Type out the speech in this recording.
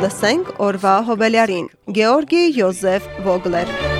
Լսենք օրվա հոբելյարին՝ Գեորգի Յոզեֆ Վոգլեր։